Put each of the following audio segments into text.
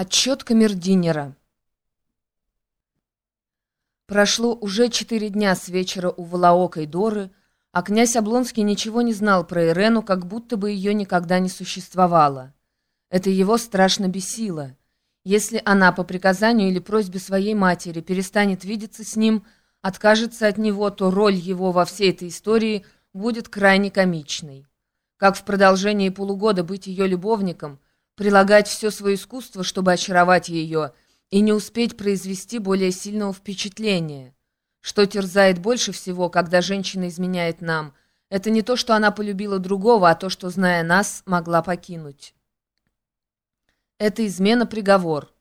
Отчет камердинера. Прошло уже четыре дня с вечера у Волоокой Доры, а князь Облонский ничего не знал про Ирену, как будто бы ее никогда не существовало. Это его страшно бесило. Если она по приказанию или просьбе своей матери перестанет видеться с ним, откажется от него, то роль его во всей этой истории будет крайне комичной. Как в продолжении полугода быть ее любовником – прилагать все свое искусство, чтобы очаровать ее, и не успеть произвести более сильного впечатления. Что терзает больше всего, когда женщина изменяет нам, это не то, что она полюбила другого, а то, что, зная нас, могла покинуть. Это измена-приговор.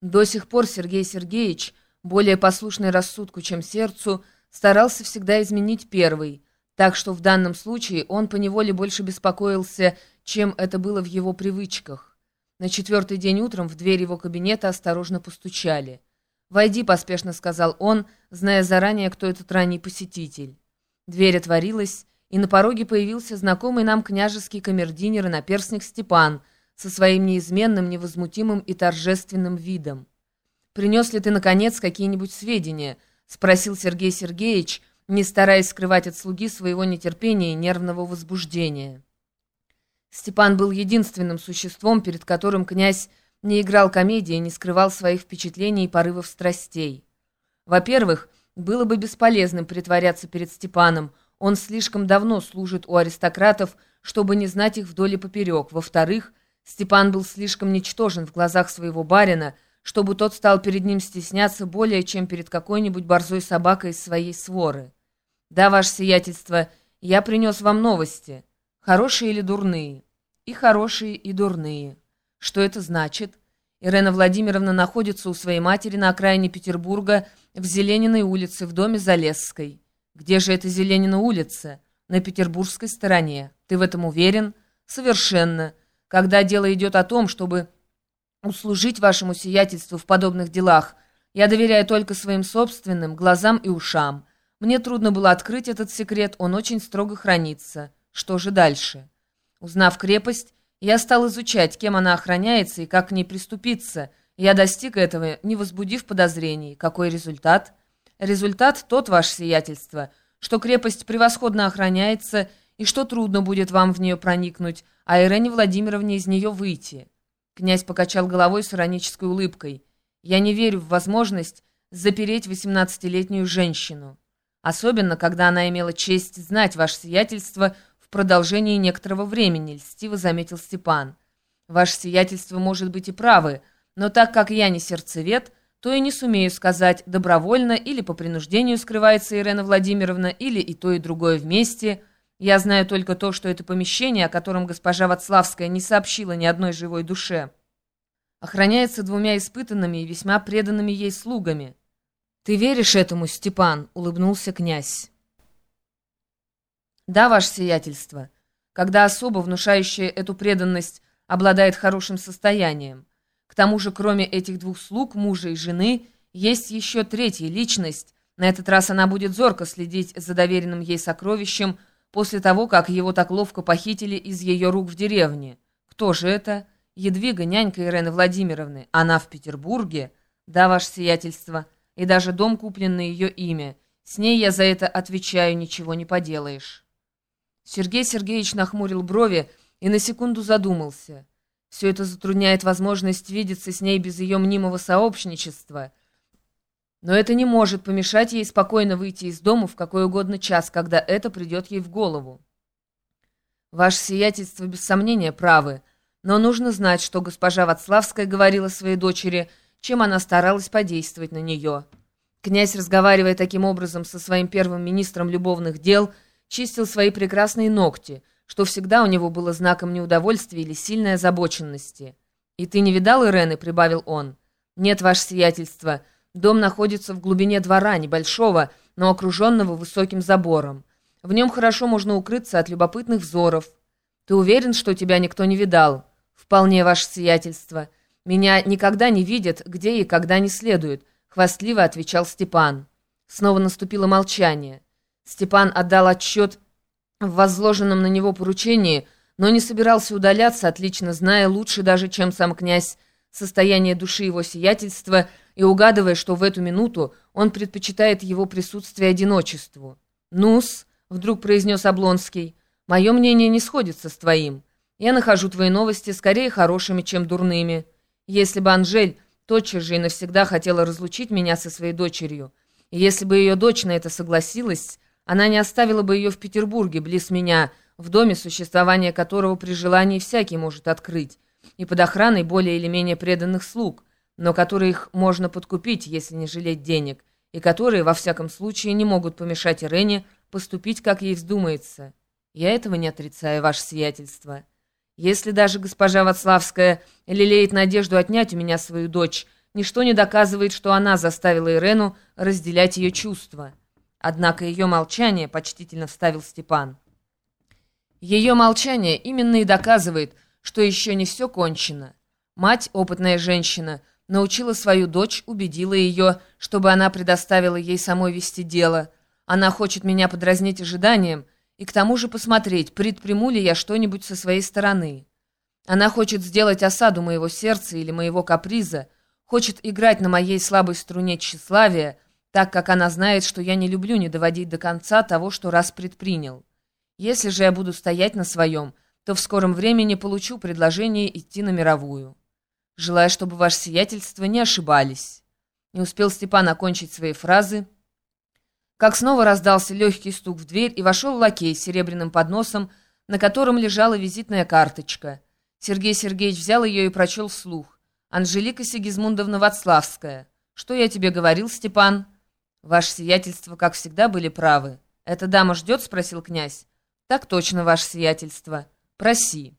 До сих пор Сергей Сергеевич, более послушный рассудку, чем сердцу, старался всегда изменить первый, так что в данном случае он поневоле больше беспокоился, чем это было в его привычках. На четвертый день утром в дверь его кабинета осторожно постучали. «Войди», — поспешно сказал он, зная заранее, кто этот ранний посетитель. Дверь отворилась, и на пороге появился знакомый нам княжеский камердинер и наперсник Степан со своим неизменным, невозмутимым и торжественным видом. «Принес ли ты, наконец, какие-нибудь сведения?» — спросил Сергей Сергеевич, не стараясь скрывать от слуги своего нетерпения и нервного возбуждения. Степан был единственным существом, перед которым князь не играл комедии, не скрывал своих впечатлений и порывов страстей. Во-первых, было бы бесполезным притворяться перед Степаном, он слишком давно служит у аристократов, чтобы не знать их вдоль и поперек. Во-вторых, Степан был слишком ничтожен в глазах своего барина, чтобы тот стал перед ним стесняться более, чем перед какой-нибудь борзой собакой из своей своры. «Да, ваше сиятельство, я принес вам новости. Хорошие или дурные?» И хорошие, и дурные. Что это значит? Ирена Владимировна находится у своей матери на окраине Петербурга в Зелениной улице в доме Залесской. Где же эта Зеленина улица? На петербургской стороне. Ты в этом уверен? Совершенно. Когда дело идет о том, чтобы услужить вашему сиятельству в подобных делах, я доверяю только своим собственным глазам и ушам. Мне трудно было открыть этот секрет, он очень строго хранится. Что же дальше?» Узнав крепость, я стал изучать, кем она охраняется и как к ней приступиться. Я достиг этого, не возбудив подозрений. Какой результат? Результат тот, ваше сиятельство, что крепость превосходно охраняется и что трудно будет вам в нее проникнуть, а Ирене Владимировне из нее выйти. Князь покачал головой с иронической улыбкой. Я не верю в возможность запереть восемнадцатилетнюю женщину. Особенно, когда она имела честь знать ваше сиятельство продолжении некоторого времени», — льстиво заметил Степан. «Ваше сиятельство может быть и правы, но так как я не сердцевед, то и не сумею сказать, добровольно или по принуждению скрывается Ирена Владимировна, или и то, и другое вместе. Я знаю только то, что это помещение, о котором госпожа Вацлавская не сообщила ни одной живой душе, охраняется двумя испытанными и весьма преданными ей слугами». «Ты веришь этому, Степан?» — улыбнулся князь. Да, ваше сиятельство, когда особо внушающая эту преданность обладает хорошим состоянием. К тому же, кроме этих двух слуг, мужа и жены, есть еще третья личность. На этот раз она будет зорко следить за доверенным ей сокровищем после того, как его так ловко похитили из ее рук в деревне. Кто же это? Едвига, нянька Ирены Владимировны. Она в Петербурге? Да, ваше сиятельство. И даже дом куплен на ее имя. С ней я за это отвечаю, ничего не поделаешь. Сергей Сергеевич нахмурил брови и на секунду задумался. Все это затрудняет возможность видеться с ней без ее мнимого сообщничества. Но это не может помешать ей спокойно выйти из дома в какой угодно час, когда это придет ей в голову. Ваше сиятельство без сомнения правы, но нужно знать, что госпожа Вацлавская говорила своей дочери, чем она старалась подействовать на нее. Князь, разговаривая таким образом со своим первым министром любовных дел, — чистил свои прекрасные ногти, что всегда у него было знаком неудовольствия или сильной озабоченности. «И ты не видал Ирены?» — прибавил он. «Нет, ваше сиятельство. Дом находится в глубине двора, небольшого, но окруженного высоким забором. В нем хорошо можно укрыться от любопытных взоров. Ты уверен, что тебя никто не видал?» «Вполне, ваше сиятельство. Меня никогда не видят, где и когда не следует», — хвастливо отвечал Степан. Снова наступило молчание. Степан отдал отчет в возложенном на него поручении, но не собирался удаляться, отлично зная, лучше даже, чем сам князь, состояние души его сиятельства и угадывая, что в эту минуту он предпочитает его присутствие одиночеству. «Ну-с», — вдруг произнес Облонский, — «мое мнение не сходится с твоим. Я нахожу твои новости скорее хорошими, чем дурными. Если бы Анжель тотчас же и навсегда хотела разлучить меня со своей дочерью, и если бы ее дочь на это согласилась, она не оставила бы ее в Петербурге, близ меня, в доме, существование которого при желании всякий может открыть, и под охраной более или менее преданных слуг, но которые их можно подкупить, если не жалеть денег, и которые, во всяком случае, не могут помешать Ирене поступить, как ей вздумается. Я этого не отрицаю, ваше сиятельство. Если даже госпожа Вацлавская лелеет надежду отнять у меня свою дочь, ничто не доказывает, что она заставила Ирену разделять ее чувства. Однако ее молчание почтительно вставил Степан. Ее молчание именно и доказывает, что еще не все кончено. Мать, опытная женщина, научила свою дочь, убедила ее, чтобы она предоставила ей самой вести дело. Она хочет меня подразнить ожиданием и к тому же посмотреть, предприму ли я что-нибудь со своей стороны. Она хочет сделать осаду моего сердца или моего каприза, хочет играть на моей слабой струне тщеславия, так как она знает, что я не люблю не доводить до конца того, что раз предпринял. Если же я буду стоять на своем, то в скором времени получу предложение идти на мировую. Желаю, чтобы ваше сиятельство не ошибались». Не успел Степан окончить свои фразы, как снова раздался легкий стук в дверь, и вошел лакей с серебряным подносом, на котором лежала визитная карточка. Сергей Сергеевич взял ее и прочел вслух. «Анжелика Сигизмундовна Вацлавская. Что я тебе говорил, Степан?» «Ваше сиятельство, как всегда, были правы. Эта дама ждет?» — спросил князь. «Так точно, ваше сиятельство. Проси».